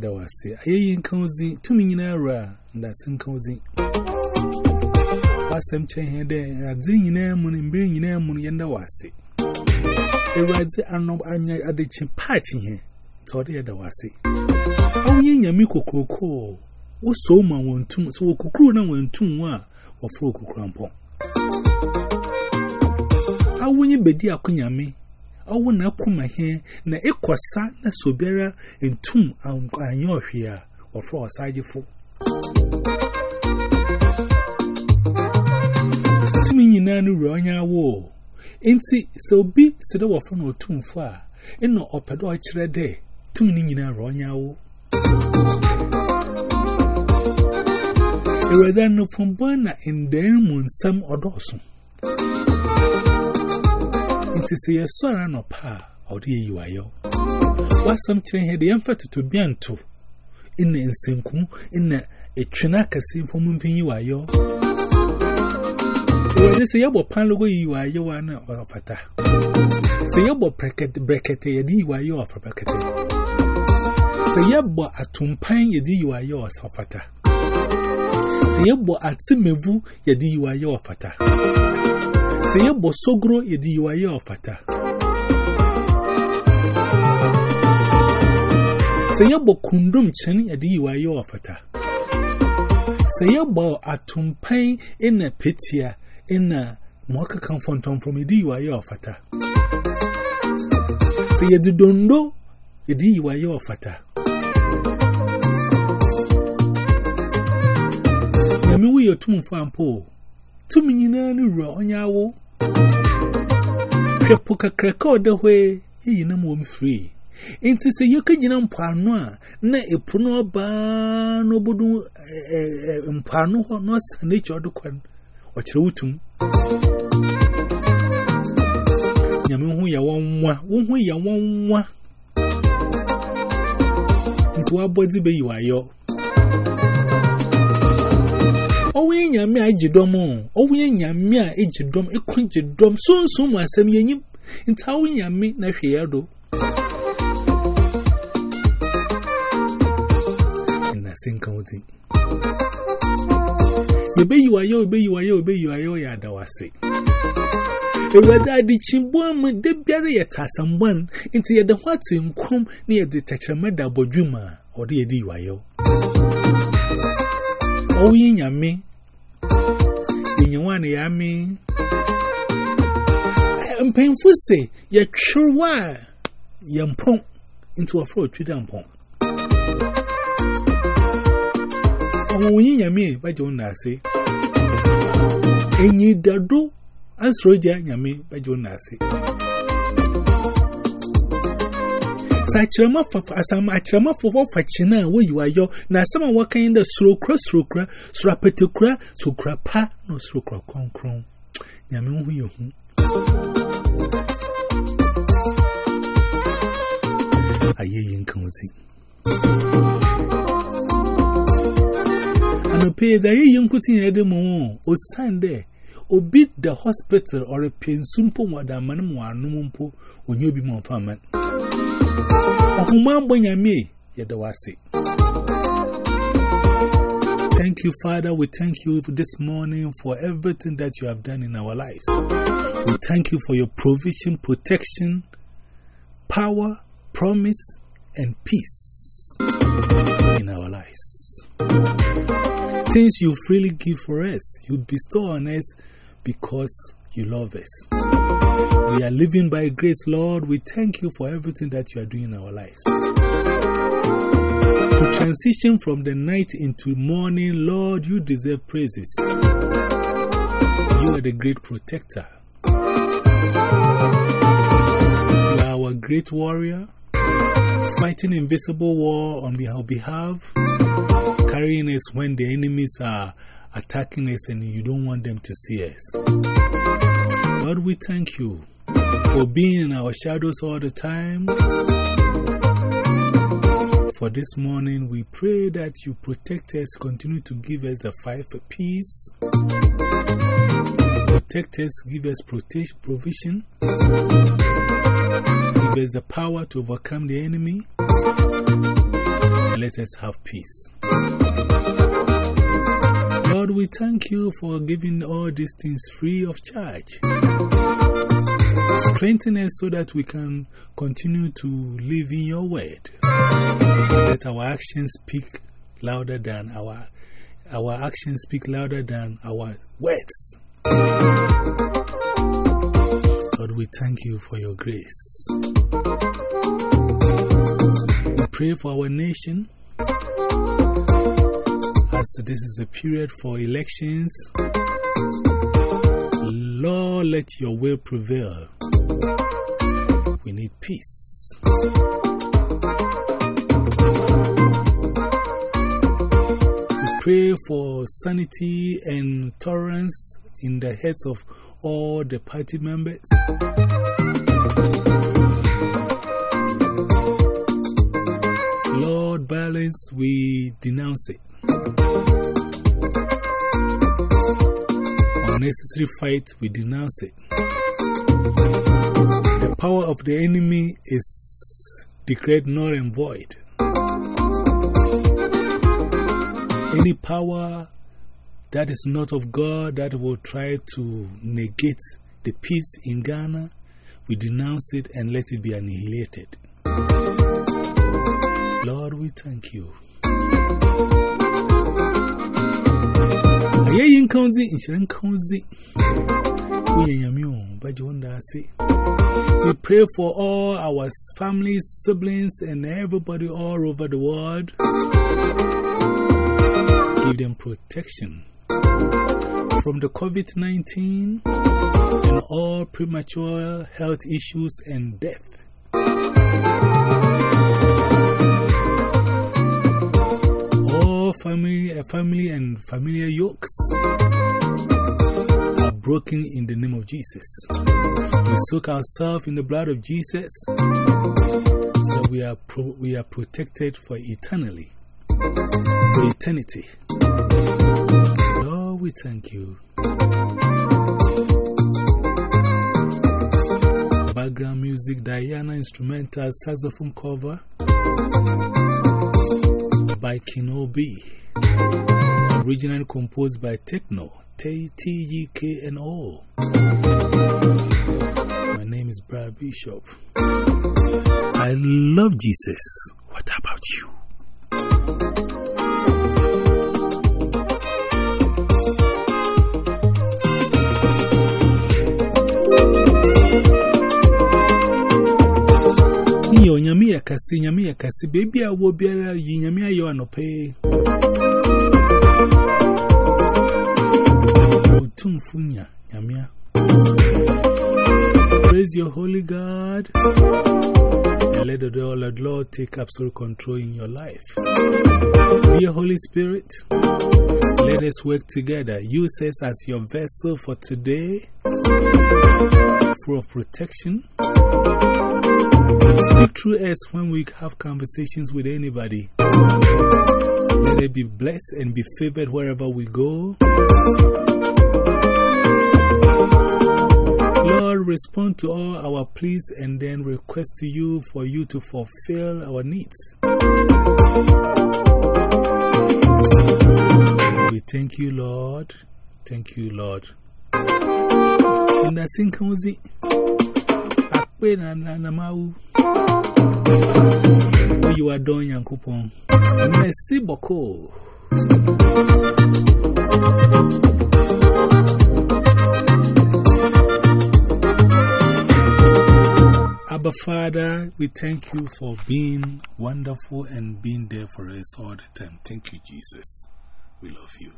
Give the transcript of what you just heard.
da wase ayayye nkan ozi tumi nyina ra da sun kan ozi asem chen da adziri nyina mu ne mbiri nyina mu ne da wase ewadi anọ anya adechi patch ihe tọrọ da wase awunye nyame kokoko wo so ma wontum so kokuru na wontum a ofro kokurampọ awunye bedi akonyame ọwụ na akwụma ihe na ịkọsa na sobera ntum anyị ọhịa ọfọ ọsajifo tumi nyinaa no wura onye awoo nti sɛ obi si dɛ wɔfrɛ no a ɛna ɔpɛ dɛ ɔkyerɛ tumi no nyinaa onye awo. Ewurade no fɔmbɔn na ndan mu nsɛm ɔdɔɔso sisi yɛ sɔre anɔpa a ɔde yo. wayɛ wasɛm kyerɛ hɛ de yɛmfa totobianto ɛna nsenku ɛna ɛtwene akɛse mfom mpanyi wayɛ wɔde sɛ yɛbɔ pan logo yiyi wayɛ wa na ɔfata sɛ yɛbɔ brɛkɛtɛ yɛde yi wayɛ ɔfapɛkɛtɛ sɛ yɛbɔ atompan yɛde yi wayɛ ɔsɔfata sɛ yɛbɔ atemevu yɛde yi wayɛ ɔfata Say a bosogro, a DUI of Fata. Say a bokundum chenny, a DUI of Fata. Say a bow atumpai in a pitia in a mock a confrontum from a DUI of Fata. Say a dondo, a DUI of Fata. Nami, we are two for ample. Two million, you are on your wall. Hwepo kakraka oda hwe yi na mo mfiri. Enti se yoka gina mpano a na epu no ba no bodu mpano ho no sane chi odokwan o kire wutum Nyame hu ya wonwa wo hu ya wonwa nti wa bodi be yi wayo nyame a gye dɔm o. Ɔwonyɛ nyame a gye dɔm ɛko gye dɔm sonsom mu asɛm yɛnyim nti awo nyame na hwee ɛdo nasenka wo din yɛbɛyiwayɛ yɛbɛyiwayɛ yɛbɛyiwayɛ yɛ adawase. Ewurade adịchimbu ama debiara yɛ tasamban nti yɛde ho ate nkrom na yɛde tɛkyerɛma da abɔdwuma ɔde yɛde yiwayɛw. Ɔwoyi nyame. I'm your one, I mean. I'm painful, say, you're sure why you're punk into a fraud to them punk. Oh, you know me, but you know, say, and you do, as Roger, you know me, but you know, say. Sachirama asama achirama fofo fachina wo yiwayo na asama wakan da surokra surokra surapetekra sokra pa no surokra konkron nyame hu. Yehu ayeyi nkan ozi anope da ayeyi nkuti ya de mu o sande the hospital or a pensumpo wada manum wa anumpo onye obi mo fa man. Thank you, Father. We thank you this morning for everything that you have done in our lives. We thank you for your provision, protection, power, promise, and peace in our lives. Things you freely give for us, you bestow on us because you love us. We are living by grace, Lord. We thank you for everything that you are doing in our lives. To transition from the night into morning, Lord, you deserve praises. You are the great protector. You are our great warrior, fighting invisible war on our behalf, carrying us when the enemies are attacking us and you don't want them to see us. Lord, we thank you for being in our shadows all the time. For this morning, we pray that you protect us, continue to give us the five peace. Protect us, give us protection provision, give us the power to overcome the enemy. let us have peace. Lord, we thank you for giving all these things free of charge. Strengthen us so that we can continue to live in your word. Let our actions speak louder than our, our actions speak louder than our words. Lord, we thank you for your grace. We pray for our nation this is a period for elections. Lord, let your will prevail. We need peace. We pray for sanity and tolerance in the heads of all the party members. Lord, violence, we denounce it. Unnecessary fight, we denounce it. The power of the enemy is declared null and void. Any power that is not of God that will try to negate the peace in Ghana, we denounce it and let it be annihilated. Lord, we thank you. In county, in Sharon County. We We pray for all our families, siblings, and everybody all over the world. Give them protection from the COVID 19 and all premature health issues and death. Family, uh, family and familiar yokes are broken in the name of Jesus. We soak ourselves in the blood of Jesus so that we are, pro we are protected for eternally, for eternity. Lord, we thank you. Background music Diana instrumental saxophone cover by Kinobi. Originally composed by Techno, TGK and all. My name is Brad Bishop. I love Jesus. What about you? Kasi, kasi, baby, I be a nyami ayo anope. Utumfunya, nyami Praise your holy God and let the Lord, Lord take absolute control in your life. Dear Holy Spirit, let us work together. Use us as your vessel for today, of protection. Speak through us when we have conversations with anybody. Let it be blessed and be favored wherever we go. Lord, respond to all our pleas and then request to you for you to fulfill our needs. We thank you, Lord. Thank you, Lord. The same cozy, Akpe na na na. Merci beaucoup. Abba Father, we thank you for being wonderful and being there for us all the time. Thank you, Jesus. We love you.